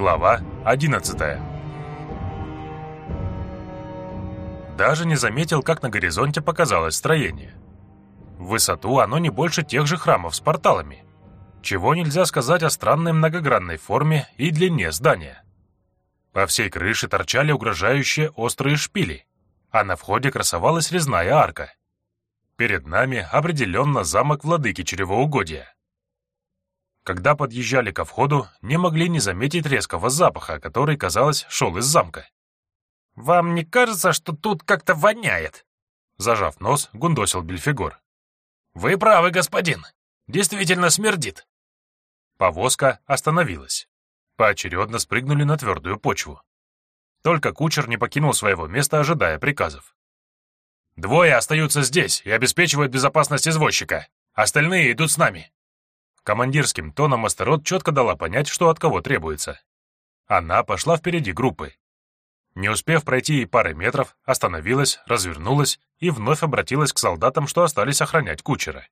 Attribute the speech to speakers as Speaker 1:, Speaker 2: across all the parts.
Speaker 1: Глава 11 Даже не заметил, как на горизонте показалось строение. В высоту оно не больше тех же храмов с порталами, чего нельзя сказать о странной многогранной форме и длине здания. По всей крыше торчали угрожающие острые шпили, а на входе красовалась резная арка. Перед нами определенно замок владыки чревоугодия. Когда подъезжали ко входу, не могли не заметить резкого запаха, который, казалось, шел из замка. «Вам не кажется, что тут как-то воняет?» Зажав нос, гундосил Бельфигор. «Вы правы, господин. Действительно смердит». Повозка остановилась. Поочередно спрыгнули на твердую почву. Только кучер не покинул своего места, ожидая приказов. «Двое остаются здесь и обеспечивают безопасность извозчика. Остальные идут с нами». Командирским тоном Астерот четко дала понять, что от кого требуется. Она пошла впереди группы. Не успев пройти и пары метров, остановилась, развернулась и вновь обратилась к солдатам, что остались охранять кучера.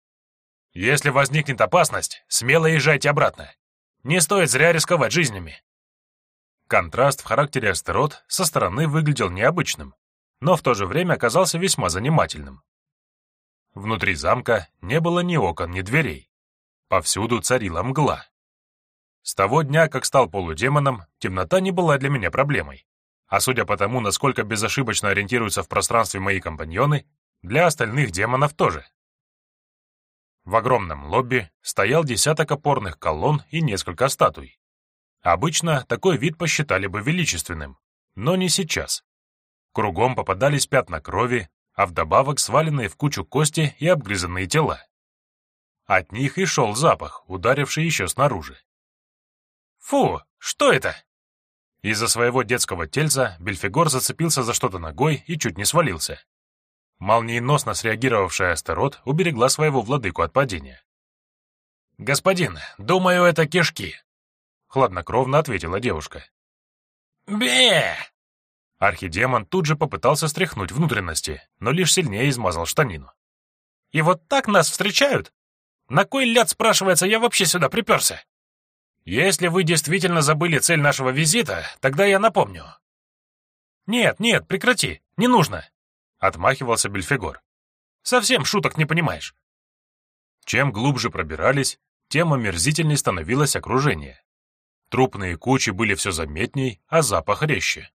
Speaker 1: «Если возникнет опасность, смело езжайте обратно. Не стоит зря рисковать жизнями». Контраст в характере Астерот со стороны выглядел необычным, но в то же время оказался весьма занимательным. Внутри замка не было ни окон, ни дверей. Повсюду царила мгла. С того дня, как стал полудемоном, темнота не была для меня проблемой. А судя по тому, насколько безошибочно ориентируются в пространстве мои компаньоны, для остальных демонов тоже. В огромном лобби стоял десяток опорных колонн и несколько статуй. Обычно такой вид посчитали бы величественным, но не сейчас. Кругом попадались пятна крови, а вдобавок сваленные в кучу кости и обгрызанные тела. От них и шел запах, ударивший еще снаружи. «Фу, что это?» Из-за своего детского тельца Бельфигор зацепился за что-то ногой и чуть не свалился. Молниеносно среагировавшая Астерот уберегла своего владыку от падения. «Господин, думаю, это кишки», — хладнокровно ответила девушка. «Бе!» Архидемон тут же попытался стряхнуть внутренности, но лишь сильнее измазал штанину. «И вот так нас встречают? На кой ляд, спрашивается, я вообще сюда приперся? Если вы действительно забыли цель нашего визита, тогда я напомню. Нет, нет, прекрати, не нужно, отмахивался Бельфигор. Совсем шуток не понимаешь. Чем глубже пробирались, тем омерзительней становилось окружение. Трупные кучи были все заметней, а запах резче.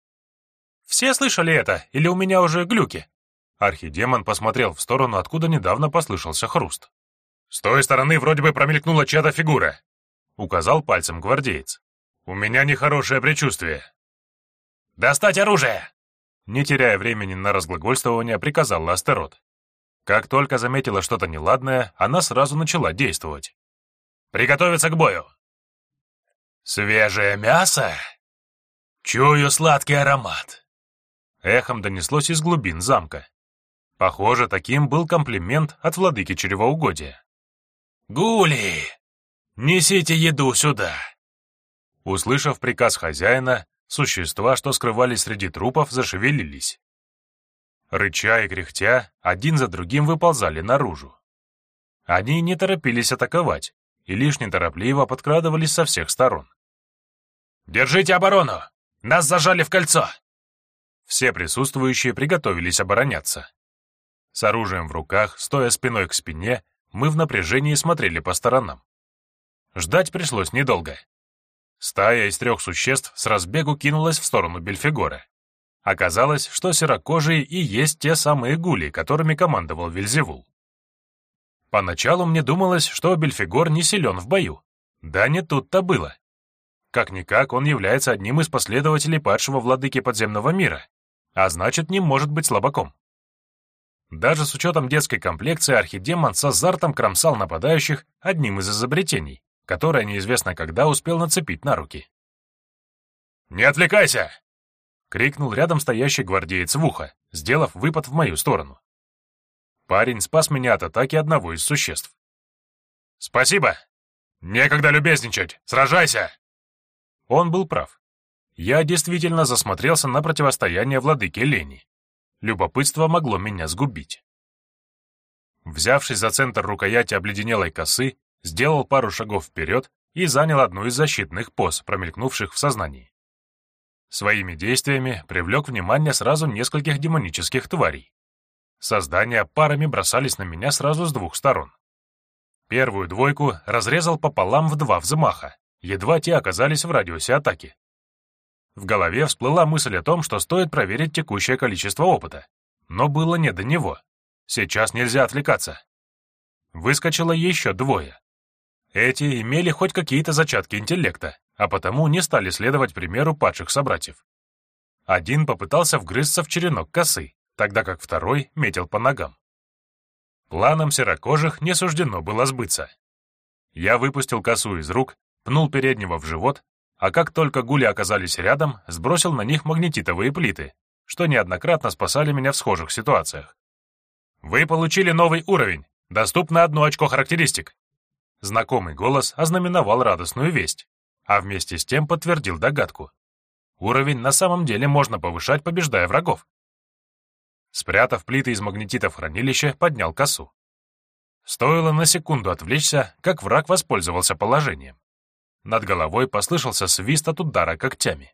Speaker 1: «Все слышали это, или у меня уже глюки?» Архидемон посмотрел в сторону, откуда недавно послышался хруст. «С той стороны вроде бы промелькнула чья-то фигура», — указал пальцем гвардеец. «У меня нехорошее предчувствие». «Достать оружие!» Не теряя времени на разглагольствование, приказал Астерот. Как только заметила что-то неладное, она сразу начала действовать. «Приготовиться к бою!» «Свежее мясо? Чую сладкий аромат!» Эхом донеслось из глубин замка. Похоже, таким был комплимент от владыки чревоугодия. «Гули! Несите еду сюда!» Услышав приказ хозяина, существа, что скрывались среди трупов, зашевелились. Рыча и кряхтя, один за другим выползали наружу. Они не торопились атаковать и лишь неторопливо подкрадывались со всех сторон. «Держите оборону! Нас зажали в кольцо!» Все присутствующие приготовились обороняться. С оружием в руках, стоя спиной к спине, мы в напряжении смотрели по сторонам. Ждать пришлось недолго. Стая из трех существ с разбегу кинулась в сторону Бельфигора. Оказалось, что серокожие и есть те самые гули, которыми командовал Вильзевул. Поначалу мне думалось, что Бельфигор не силен в бою. Да не тут-то было. Как-никак он является одним из последователей падшего владыки подземного мира, а значит, не может быть слабаком. Даже с учетом детской комплекции архидемон с азартом кромсал нападающих одним из изобретений, которое неизвестно когда успел нацепить на руки. «Не отвлекайся!» — крикнул рядом стоящий гвардеец в ухо, сделав выпад в мою сторону. Парень спас меня от атаки одного из существ. «Спасибо! Некогда любезничать! Сражайся!» Он был прав. Я действительно засмотрелся на противостояние владыки Лени. Любопытство могло меня сгубить. Взявшись за центр рукояти обледенелой косы, сделал пару шагов вперед, и занял одну из защитных поз, промелькнувших в сознании. Своими действиями привлек внимание сразу нескольких демонических тварей. Создания парами бросались на меня сразу с двух сторон. Первую двойку разрезал пополам в два взмаха, едва те оказались в радиусе атаки. В голове всплыла мысль о том, что стоит проверить текущее количество опыта, но было не до него. Сейчас нельзя отвлекаться. Выскочило еще двое. Эти имели хоть какие-то зачатки интеллекта, а потому не стали следовать примеру падших собратьев. Один попытался вгрызться в черенок косы, тогда как второй метил по ногам. Планам серокожих не суждено было сбыться. Я выпустил косу из рук, пнул переднего в живот, а как только гули оказались рядом, сбросил на них магнетитовые плиты, что неоднократно спасали меня в схожих ситуациях. Вы получили новый уровень. Доступно одно очко характеристик. Знакомый голос ознаменовал радостную весть, а вместе с тем подтвердил догадку. Уровень на самом деле можно повышать, побеждая врагов. Спрятав плиты из магнетита в хранилище, поднял косу. Стоило на секунду отвлечься, как враг воспользовался положением. Над головой послышался свист от удара когтями.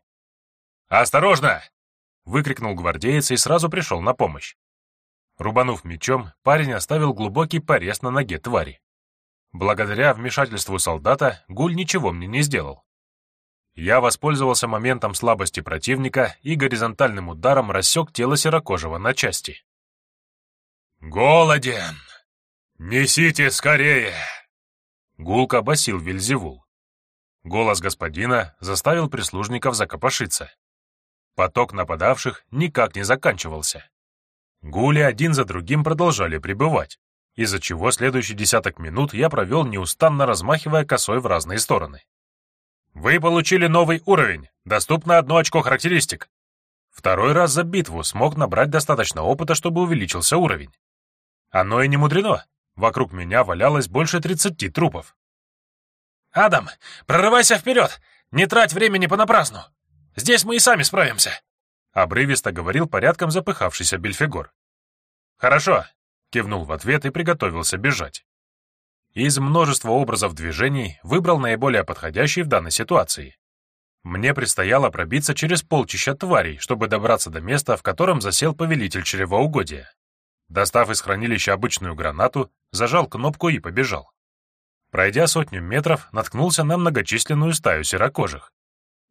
Speaker 1: «Осторожно!» — выкрикнул гвардеец и сразу пришел на помощь. Рубанув мечом, парень оставил глубокий порез на ноге твари. Благодаря вмешательству солдата Гуль ничего мне не сделал. Я воспользовался моментом слабости противника и горизонтальным ударом рассек тело серокожего на части. «Голоден! Несите скорее!» Гулко басил Вильзевул. Голос господина заставил прислужников закопошиться. Поток нападавших никак не заканчивался. Гули один за другим продолжали пребывать, из-за чего следующий десяток минут я провел неустанно размахивая косой в разные стороны. Вы получили новый уровень, доступно одно очко характеристик. Второй раз за битву смог набрать достаточно опыта, чтобы увеличился уровень. Оно и не мудрено. Вокруг меня валялось больше 30 трупов. «Адам, прорывайся вперед! Не трать времени понапрасну! Здесь мы и сами справимся!» Обрывисто говорил порядком запыхавшийся Бельфигор. «Хорошо», — кивнул в ответ и приготовился бежать. Из множества образов движений выбрал наиболее подходящий в данной ситуации. Мне предстояло пробиться через полчища тварей, чтобы добраться до места, в котором засел повелитель чревоугодия. Достав из хранилища обычную гранату, зажал кнопку и побежал. Пройдя сотню метров, наткнулся на многочисленную стаю серокожих.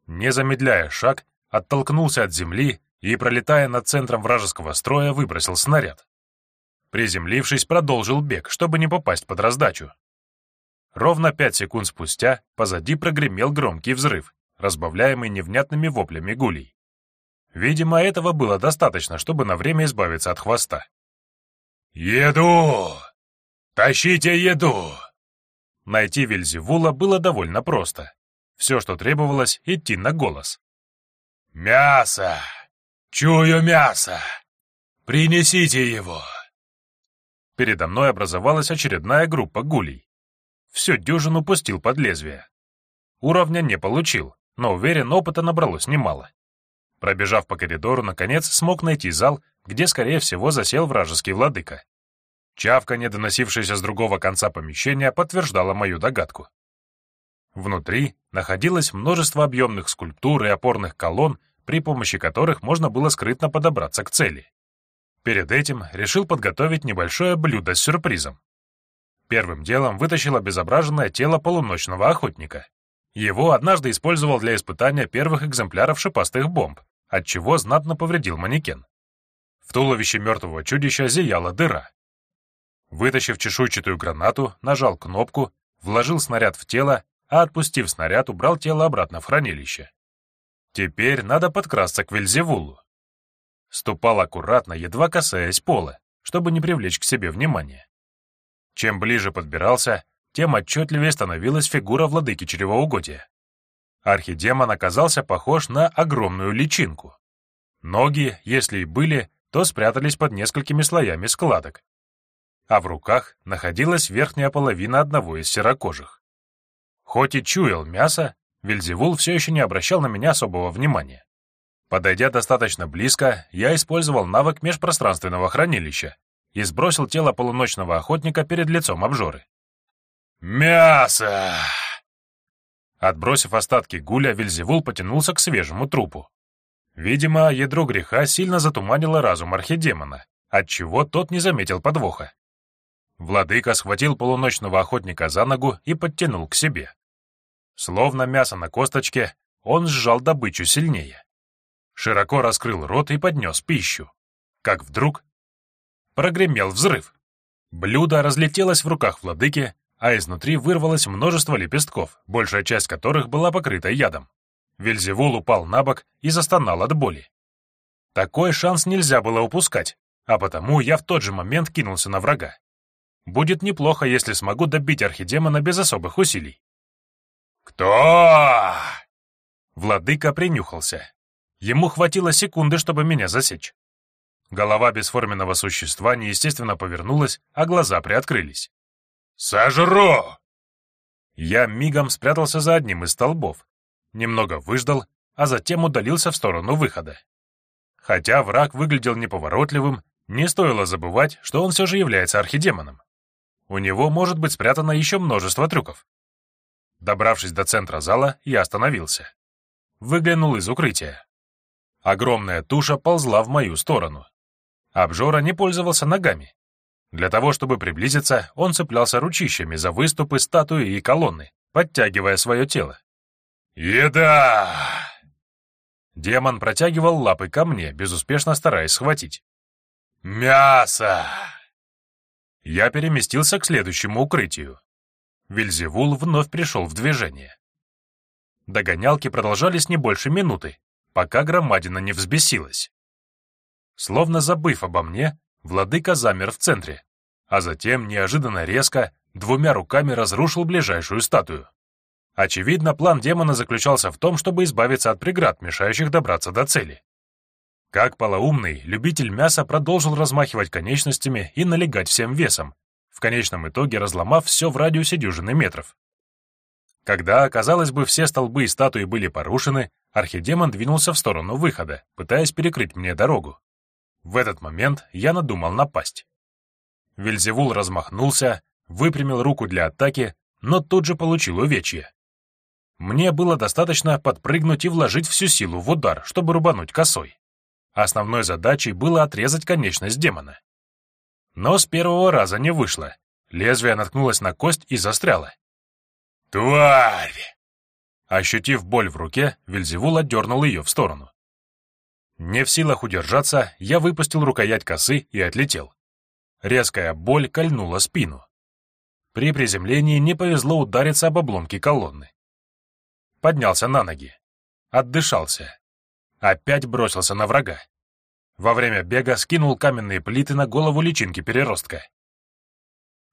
Speaker 1: Не замедляя шаг, оттолкнулся от земли и, пролетая над центром вражеского строя, выбросил снаряд. Приземлившись, продолжил бег, чтобы не попасть под раздачу. Ровно пять секунд спустя позади прогремел громкий взрыв, разбавляемый невнятными воплями гулей. Видимо, этого было достаточно, чтобы на время избавиться от хвоста. «Еду! Тащите еду!» Найти Вельзевула было довольно просто. Все, что требовалось, идти на голос. «Мясо! Чую мясо! Принесите его!» Передо мной образовалась очередная группа гулей. Всю дюжину пустил под лезвие. Уровня не получил, но уверен, опыта набралось немало. Пробежав по коридору, наконец смог найти зал, где, скорее всего, засел вражеский владыка. Чавка, не доносившаяся с другого конца помещения, подтверждала мою догадку. Внутри находилось множество объемных скульптур и опорных колонн, при помощи которых можно было скрытно подобраться к цели. Перед этим решил подготовить небольшое блюдо с сюрпризом. Первым делом вытащил обезображенное тело полуночного охотника. Его однажды использовал для испытания первых экземпляров шипастых бомб, отчего знатно повредил манекен. В туловище мертвого чудища зияла дыра. Вытащив чешуйчатую гранату, нажал кнопку, вложил снаряд в тело, а отпустив снаряд, убрал тело обратно в хранилище. Теперь надо подкрасться к Вельзевулу. Ступал аккуратно, едва касаясь пола, чтобы не привлечь к себе внимания. Чем ближе подбирался, тем отчетливее становилась фигура владыки чревоугодия. Архидемон оказался похож на огромную личинку. Ноги, если и были, то спрятались под несколькими слоями складок. А в руках находилась верхняя половина одного из серокожих. Хоть и чуял мясо, Вильзевул все еще не обращал на меня особого внимания. Подойдя достаточно близко, я использовал навык межпространственного хранилища и сбросил тело полуночного охотника перед лицом обжоры. «Мясо!» Отбросив остатки гуля, Вельзевул потянулся к свежему трупу. Видимо, ядро греха сильно затуманило разум архидемона, отчего тот не заметил подвоха. Владыка схватил полуночного охотника за ногу и подтянул к себе. Словно мясо на косточке, он сжал добычу сильнее. Широко раскрыл рот и поднес пищу. Как вдруг прогремел взрыв. Блюдо разлетелось в руках владыки, а изнутри вырвалось множество лепестков, большая часть которых была покрыта ядом. Вельзевул упал на бок и застонал от боли. Такой шанс нельзя было упускать, а потому я в тот же момент кинулся на врага. Будет неплохо, если смогу добить архидемона без особых усилий. «Кто?» Владыка принюхался. Ему хватило секунды, чтобы меня засечь. Голова бесформенного существа неестественно повернулась, а глаза приоткрылись. «Сожру!» Я мигом спрятался за одним из столбов, немного выждал, а затем удалился в сторону выхода. Хотя враг выглядел неповоротливым, не стоило забывать, что он все же является архидемоном. У него может быть спрятано еще множество трюков. Добравшись до центра зала, я остановился. Выглянул из укрытия. Огромная туша ползла в мою сторону. Обжора не пользовался ногами. Для того, чтобы приблизиться, он цеплялся ручищами за выступы, статуи и колонны, подтягивая свое тело. «Еда!» Демон протягивал лапы ко мне, безуспешно стараясь схватить. «Мясо!» Я переместился к следующему укрытию. Вильзевул вновь пришел в движение. Догонялки продолжались не больше минуты, пока громадина не взбесилась. Словно забыв обо мне, владыка замер в центре, а затем неожиданно резко двумя руками разрушил ближайшую статую. Очевидно, план демона заключался в том, чтобы избавиться от преград, мешающих добраться до цели. Как полоумный, любитель мяса продолжил размахивать конечностями и налегать всем весом, в конечном итоге разломав все в радиусе дюжины метров. Когда, казалось бы, все столбы и статуи были порушены, архидемон двинулся в сторону выхода, пытаясь перекрыть мне дорогу. В этот момент я надумал напасть. Вельзевул размахнулся, выпрямил руку для атаки, но тут же получил увечье. Мне было достаточно подпрыгнуть и вложить всю силу в удар, чтобы рубануть косой. Основной задачей было отрезать конечность демона. Но с первого раза не вышло. Лезвие наткнулось на кость и застряло. «Тварь!» Ощутив боль в руке, Вельзевул отдернул ее в сторону. Не в силах удержаться, я выпустил рукоять косы и отлетел. Резкая боль кольнула спину. При приземлении не повезло удариться об обломки колонны поднялся на ноги. Отдышался. Опять бросился на врага. Во время бега скинул каменные плиты на голову личинки переростка.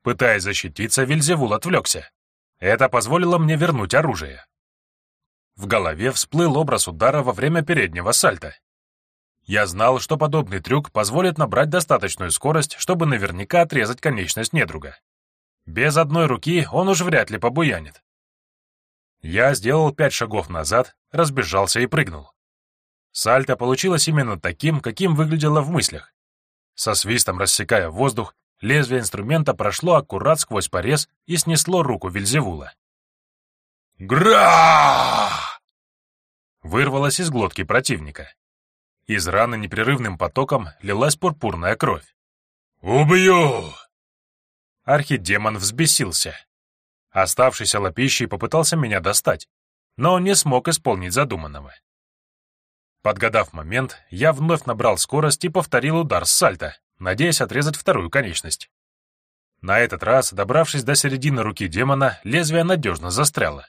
Speaker 1: Пытаясь защититься, Вильзевул отвлекся. Это позволило мне вернуть оружие. В голове всплыл образ удара во время переднего сальта. Я знал, что подобный трюк позволит набрать достаточную скорость, чтобы наверняка отрезать конечность недруга. Без одной руки он уж вряд ли побуянит. Я сделал пять шагов назад, разбежался и прыгнул. Сальто получилось именно таким, каким выглядело в мыслях. Со свистом рассекая воздух, лезвие инструмента прошло аккурат сквозь порез и снесло руку Вильзевула. «Гра!» Вырвалось из глотки противника. Из раны непрерывным потоком лилась пурпурная кровь. «Убью!» Архидемон взбесился. Оставшийся лапищей попытался меня достать, но не смог исполнить задуманного. Подгадав момент, я вновь набрал скорость и повторил удар с сальто, надеясь отрезать вторую конечность. На этот раз, добравшись до середины руки демона, лезвие надежно застряло.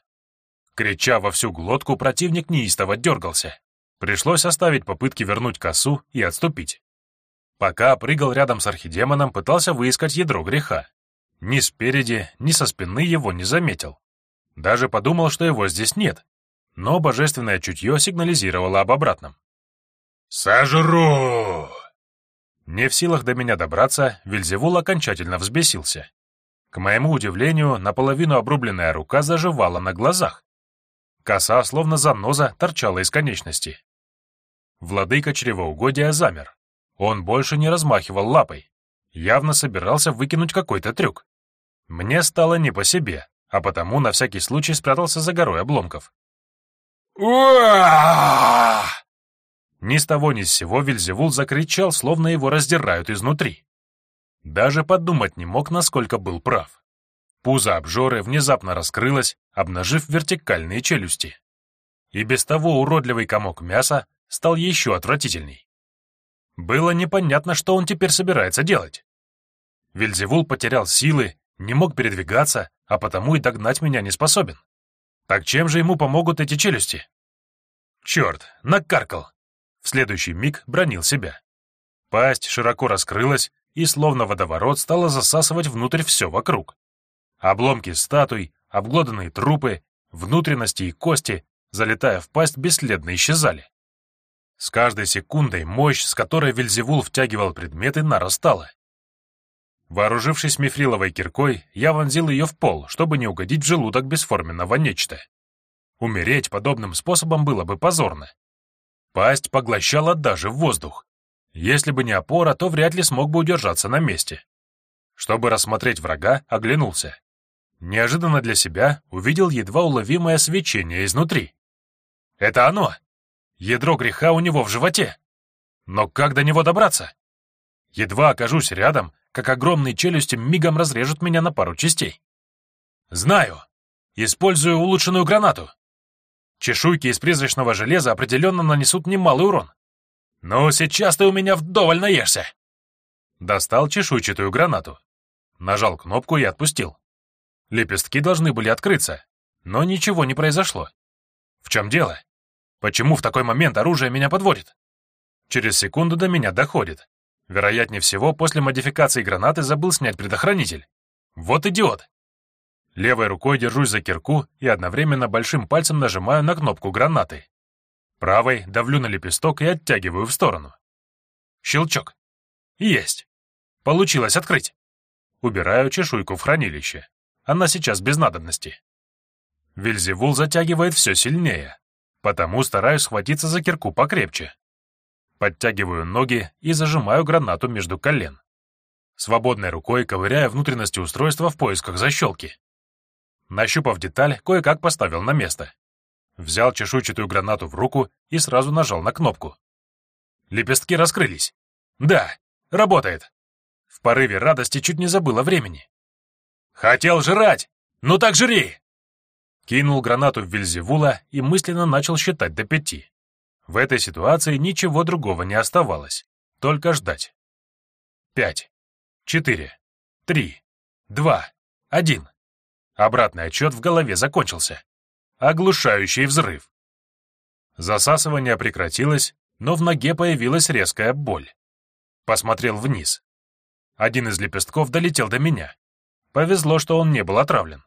Speaker 1: Крича во всю глотку, противник неистово дергался. Пришлось оставить попытки вернуть косу и отступить. Пока прыгал рядом с архидемоном, пытался выискать ядро греха. Ни спереди, ни со спины его не заметил. Даже подумал, что его здесь нет. Но божественное чутье сигнализировало об обратном. «Сожру!» Не в силах до меня добраться, Вильзевул окончательно взбесился. К моему удивлению, наполовину обрубленная рука заживала на глазах. Коса, словно заноза, торчала из конечности. Владыка чревоугодия замер. Он больше не размахивал лапой, явно собирался выкинуть какой-то трюк. Мне стало не по себе, а потому на всякий случай спрятался за горой обломков. Ни с того ни с сего Вильзевул закричал, словно его раздирают изнутри. Даже подумать не мог, насколько был прав. Пузо обжоры внезапно раскрылось, обнажив вертикальные челюсти. И без того уродливый комок мяса стал еще отвратительней. Было непонятно, что он теперь собирается делать. Вильзевул потерял силы, не мог передвигаться, а потому и догнать меня не способен. Так чем же ему помогут эти челюсти? Черт, накаркал. В следующий миг бронил себя. Пасть широко раскрылась и, словно водоворот, стала засасывать внутрь все вокруг. Обломки статуй, обглоданные трупы, внутренности и кости, залетая в пасть, бесследно исчезали. С каждой секундой мощь, с которой Вельзевул втягивал предметы, нарастала. Вооружившись мифриловой киркой, я вонзил ее в пол, чтобы не угодить в желудок бесформенного нечто. Умереть подобным способом было бы позорно. Пасть поглощала даже воздух. Если бы не опора, то вряд ли смог бы удержаться на месте. Чтобы рассмотреть врага, оглянулся. Неожиданно для себя увидел едва уловимое свечение изнутри. Это оно! Ядро греха у него в животе. Но как до него добраться? Едва окажусь рядом, как огромные челюсти мигом разрежут меня на пару частей. Знаю. Использую улучшенную гранату. Чешуйки из призрачного железа определенно нанесут немалый урон. Ну, сейчас ты у меня вдоволь наешься. Достал чешуйчатую гранату. Нажал кнопку и отпустил. Лепестки должны были открыться, но ничего не произошло. В чем дело? Почему в такой момент оружие меня подводит? Через секунду до меня доходит. Вероятнее всего, после модификации гранаты забыл снять предохранитель. Вот идиот! Левой рукой держусь за кирку и одновременно большим пальцем нажимаю на кнопку гранаты. Правой давлю на лепесток и оттягиваю в сторону. Щелчок. Есть. Получилось открыть. Убираю чешуйку в хранилище. Она сейчас без надобности. Вильзевул затягивает все сильнее, потому стараюсь схватиться за кирку покрепче. Подтягиваю ноги и зажимаю гранату между колен. Свободной рукой ковыряя внутренности устройства в поисках защелки. Нащупав деталь, кое-как поставил на место. Взял чешуйчатую гранату в руку и сразу нажал на кнопку. Лепестки раскрылись. Да, работает. В порыве радости чуть не забыл о времени. «Хотел жрать! Ну так жри!» Кинул гранату в Вильзевула и мысленно начал считать до пяти. В этой ситуации ничего другого не оставалось, только ждать. Пять, четыре, три, два, один. Обратный отчет в голове закончился. Оглушающий взрыв. Засасывание прекратилось, но в ноге появилась резкая боль. Посмотрел вниз. Один из лепестков долетел до меня. Повезло, что он не был отравлен.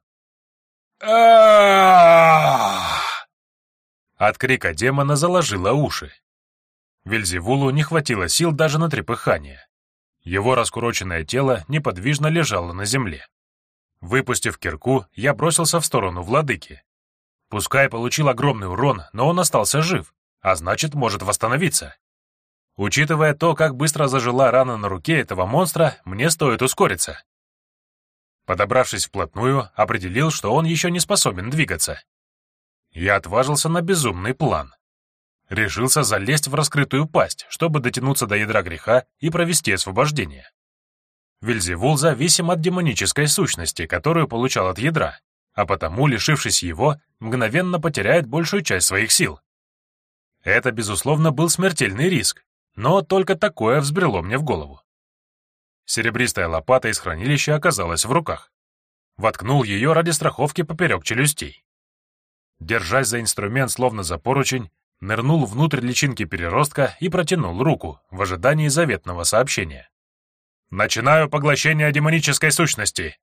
Speaker 1: От крика демона заложило уши. Вельзевулу не хватило сил даже на трепыхание. Его раскуроченное тело неподвижно лежало на земле. Выпустив кирку, я бросился в сторону владыки. Пускай получил огромный урон, но он остался жив, а значит, может восстановиться. Учитывая то, как быстро зажила рана на руке этого монстра, мне стоит ускориться. Подобравшись вплотную, определил, что он еще не способен двигаться. Я отважился на безумный план. Решился залезть в раскрытую пасть, чтобы дотянуться до ядра греха и провести освобождение. Вильзевул зависим от демонической сущности, которую получал от ядра, а потому, лишившись его, мгновенно потеряет большую часть своих сил. Это, безусловно, был смертельный риск, но только такое взбрело мне в голову. Серебристая лопата из хранилища оказалась в руках. Воткнул ее ради страховки поперек челюстей держась за инструмент словно за поручень, нырнул внутрь личинки переростка и протянул руку в ожидании заветного сообщения. «Начинаю поглощение демонической сущности.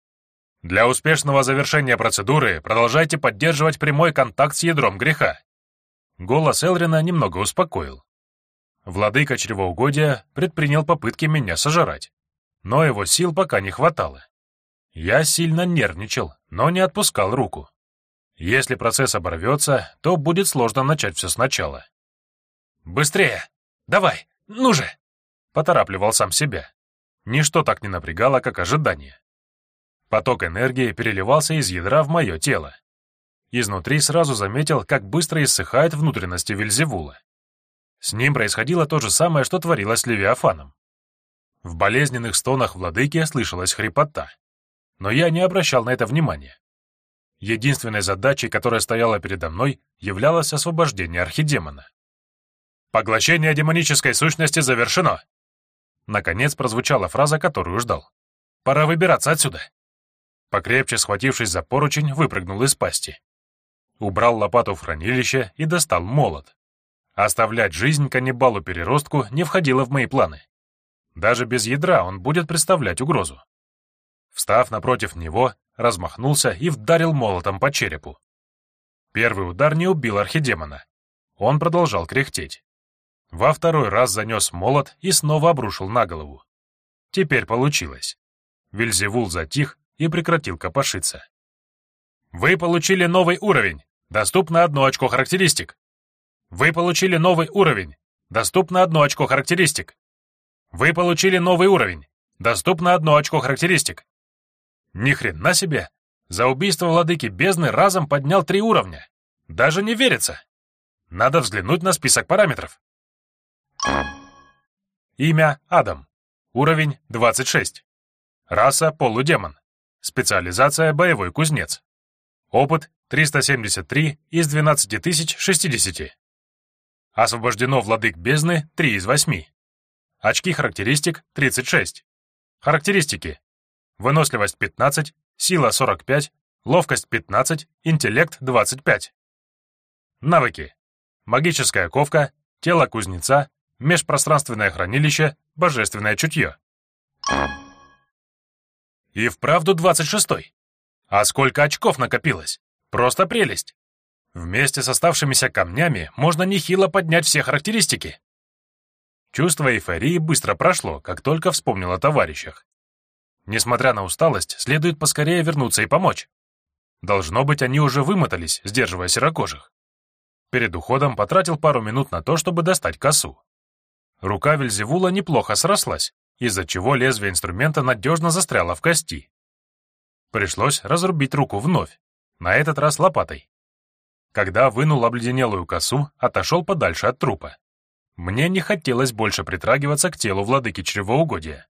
Speaker 1: Для успешного завершения процедуры продолжайте поддерживать прямой контакт с ядром греха». Голос Элрина немного успокоил. Владыка чревоугодия предпринял попытки меня сожрать, но его сил пока не хватало. Я сильно нервничал, но не отпускал руку. Если процесс оборвется, то будет сложно начать все сначала. «Быстрее! Давай! Ну же!» — поторапливал сам себя. Ничто так не напрягало, как ожидание. Поток энергии переливался из ядра в мое тело. Изнутри сразу заметил, как быстро иссыхают внутренности Вильзевула. С ним происходило то же самое, что творилось с Левиафаном. В болезненных стонах владыки слышалась хрипота. Но я не обращал на это внимания. Единственной задачей, которая стояла передо мной, являлось освобождение архидемона. «Поглощение демонической сущности завершено!» Наконец прозвучала фраза, которую ждал. «Пора выбираться отсюда!» Покрепче схватившись за поручень, выпрыгнул из пасти. Убрал лопату в хранилище и достал молот. Оставлять жизнь каннибалу-переростку не входило в мои планы. Даже без ядра он будет представлять угрозу. Встав напротив него, размахнулся и вдарил молотом по черепу. Первый удар не убил архидемона. Он продолжал кряхтеть. Во второй раз занес молот и снова обрушил на голову. Теперь получилось. Вильзевул затих и прекратил копошиться. «Вы получили новый уровень. Доступно одно очко характеристик. Вы получили новый уровень. Доступно одно очко характеристик. Вы получили новый уровень. Доступно одно очко характеристик. Ни хрена себе! За убийство владыки бездны разом поднял три уровня. Даже не верится. Надо взглянуть на список параметров. Имя Адам. Уровень 26. Раса полудемон. Специализация боевой кузнец. Опыт 373 из 12060. Освобождено владык бездны 3 из 8. Очки характеристик 36. Характеристики. Выносливость 15, сила 45, ловкость 15, интеллект 25. Навыки. Магическая ковка, тело кузнеца, межпространственное хранилище, божественное чутье. И вправду 26-й. А сколько очков накопилось? Просто прелесть. Вместе с оставшимися камнями можно нехило поднять все характеристики. Чувство эйфории быстро прошло, как только вспомнил о товарищах. Несмотря на усталость, следует поскорее вернуться и помочь. Должно быть, они уже вымотались, сдерживая серокожих. Перед уходом потратил пару минут на то, чтобы достать косу. Рука Вельзевула неплохо срослась, из-за чего лезвие инструмента надежно застряло в кости. Пришлось разрубить руку вновь, на этот раз лопатой. Когда вынул обледенелую косу, отошел подальше от трупа. Мне не хотелось больше притрагиваться к телу владыки чревоугодия.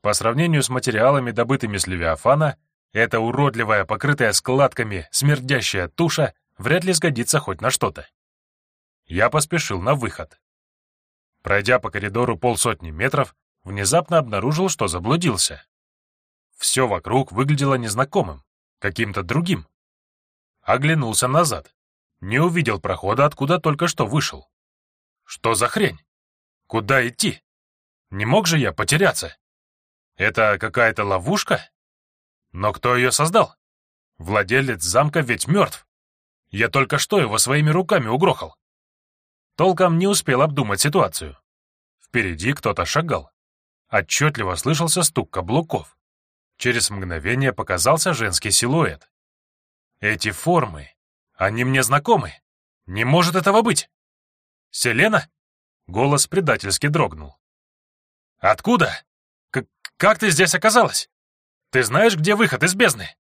Speaker 1: По сравнению с материалами, добытыми с Левиафана, эта уродливая, покрытая складками, смердящая туша вряд ли сгодится хоть на что-то. Я поспешил на выход. Пройдя по коридору полсотни метров, внезапно обнаружил, что заблудился. Все вокруг выглядело незнакомым, каким-то другим. Оглянулся назад. Не увидел прохода, откуда только что вышел. Что за хрень? Куда идти? Не мог же я потеряться? Это какая-то ловушка? Но кто ее создал? Владелец замка ведь мертв. Я только что его своими руками угрохал. Толком не успел обдумать ситуацию. Впереди кто-то шагал. Отчетливо слышался стук каблуков. Через мгновение показался женский силуэт. Эти формы, они мне знакомы. Не может этого быть. «Селена?» Голос предательски дрогнул. «Откуда? Как ты здесь оказалась? Ты знаешь, где выход из бездны?»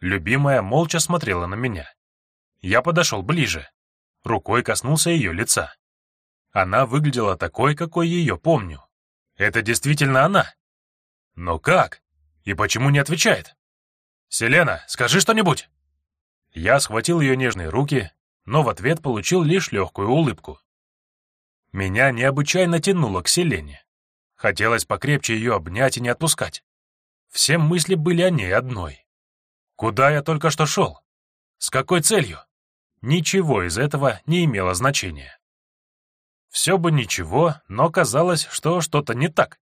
Speaker 1: Любимая молча смотрела на меня. Я подошел ближе. Рукой коснулся ее лица. Она выглядела такой, какой ее помню. Это действительно она. Но как? И почему не отвечает? «Селена, скажи что-нибудь!» Я схватил ее нежные руки, но в ответ получил лишь легкую улыбку. Меня необычайно тянуло к Селене. Хотелось покрепче ее обнять и не отпускать. Все мысли были о ней одной. Куда я только что шел? С какой целью? Ничего из этого не имело значения. Все бы ничего, но казалось, что что-то не так.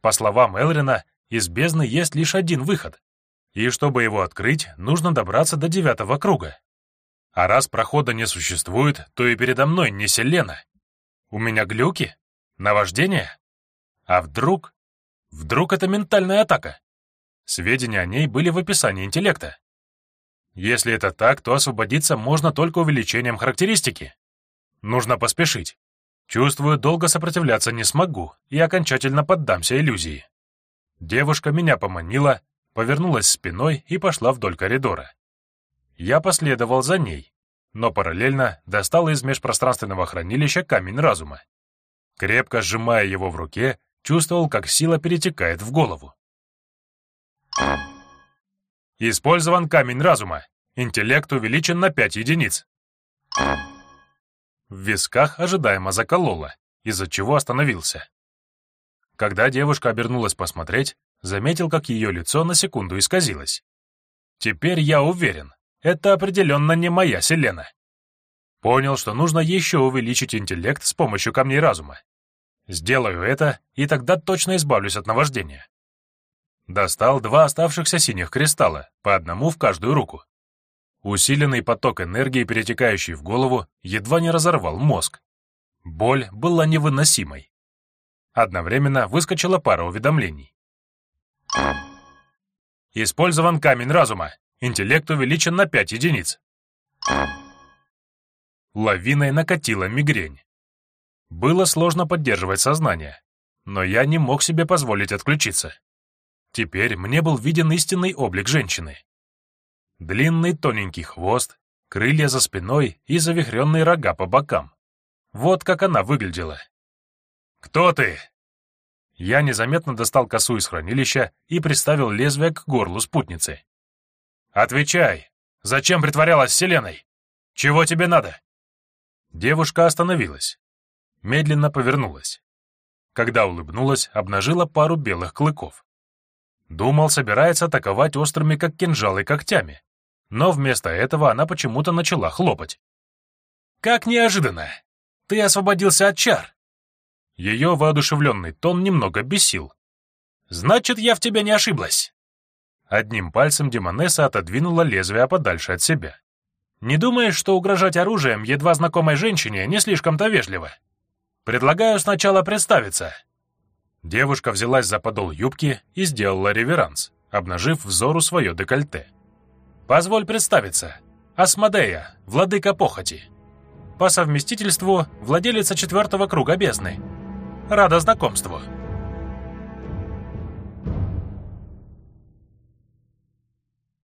Speaker 1: По словам Элрина, из бездны есть лишь один выход, и чтобы его открыть, нужно добраться до девятого круга. А раз прохода не существует, то и передо мной не Селена. У меня глюки? Наваждение? А вдруг? Вдруг это ментальная атака? Сведения о ней были в описании интеллекта. Если это так, то освободиться можно только увеличением характеристики. Нужно поспешить. Чувствую, долго сопротивляться не смогу и окончательно поддамся иллюзии. Девушка меня поманила, повернулась спиной и пошла вдоль коридора. Я последовал за ней, но параллельно достал из межпространственного хранилища камень разума. Крепко сжимая его в руке, чувствовал, как сила перетекает в голову. Использован камень разума. Интеллект увеличен на 5 единиц. В висках ожидаемо закололо, из-за чего остановился. Когда девушка обернулась посмотреть, заметил, как ее лицо на секунду исказилось. Теперь я уверен, это определенно не моя Селена. Понял, что нужно еще увеличить интеллект с помощью камней разума. Сделаю это, и тогда точно избавлюсь от наваждения. Достал два оставшихся синих кристалла, по одному в каждую руку. Усиленный поток энергии, перетекающий в голову, едва не разорвал мозг. Боль была невыносимой. Одновременно выскочила пара уведомлений. Использован камень разума. Интеллект увеличен на 5 единиц. Лавиной накатила мигрень. Было сложно поддерживать сознание, но я не мог себе позволить отключиться. Теперь мне был виден истинный облик женщины. Длинный тоненький хвост, крылья за спиной и завихренные рога по бокам. Вот как она выглядела. «Кто ты?» Я незаметно достал косу из хранилища и приставил лезвие к горлу спутницы. «Отвечай! Зачем притворялась Вселенной? Чего тебе надо?» Девушка остановилась. Медленно повернулась. Когда улыбнулась, обнажила пару белых клыков. Думал, собирается атаковать острыми, как кинжалы, когтями. Но вместо этого она почему-то начала хлопать. «Как неожиданно! Ты освободился от чар!» Ее воодушевленный тон немного бесил. «Значит, я в тебя не ошиблась!» Одним пальцем Демонесса отодвинула лезвие подальше от себя. «Не думаешь, что угрожать оружием едва знакомой женщине не слишком-то вежливо? Предлагаю сначала представиться». Девушка взялась за подол юбки и сделала реверанс, обнажив взору свое декольте. «Позволь представиться. Асмодея, владыка похоти. По совместительству владелица четвертого круга бездны. Рада знакомству».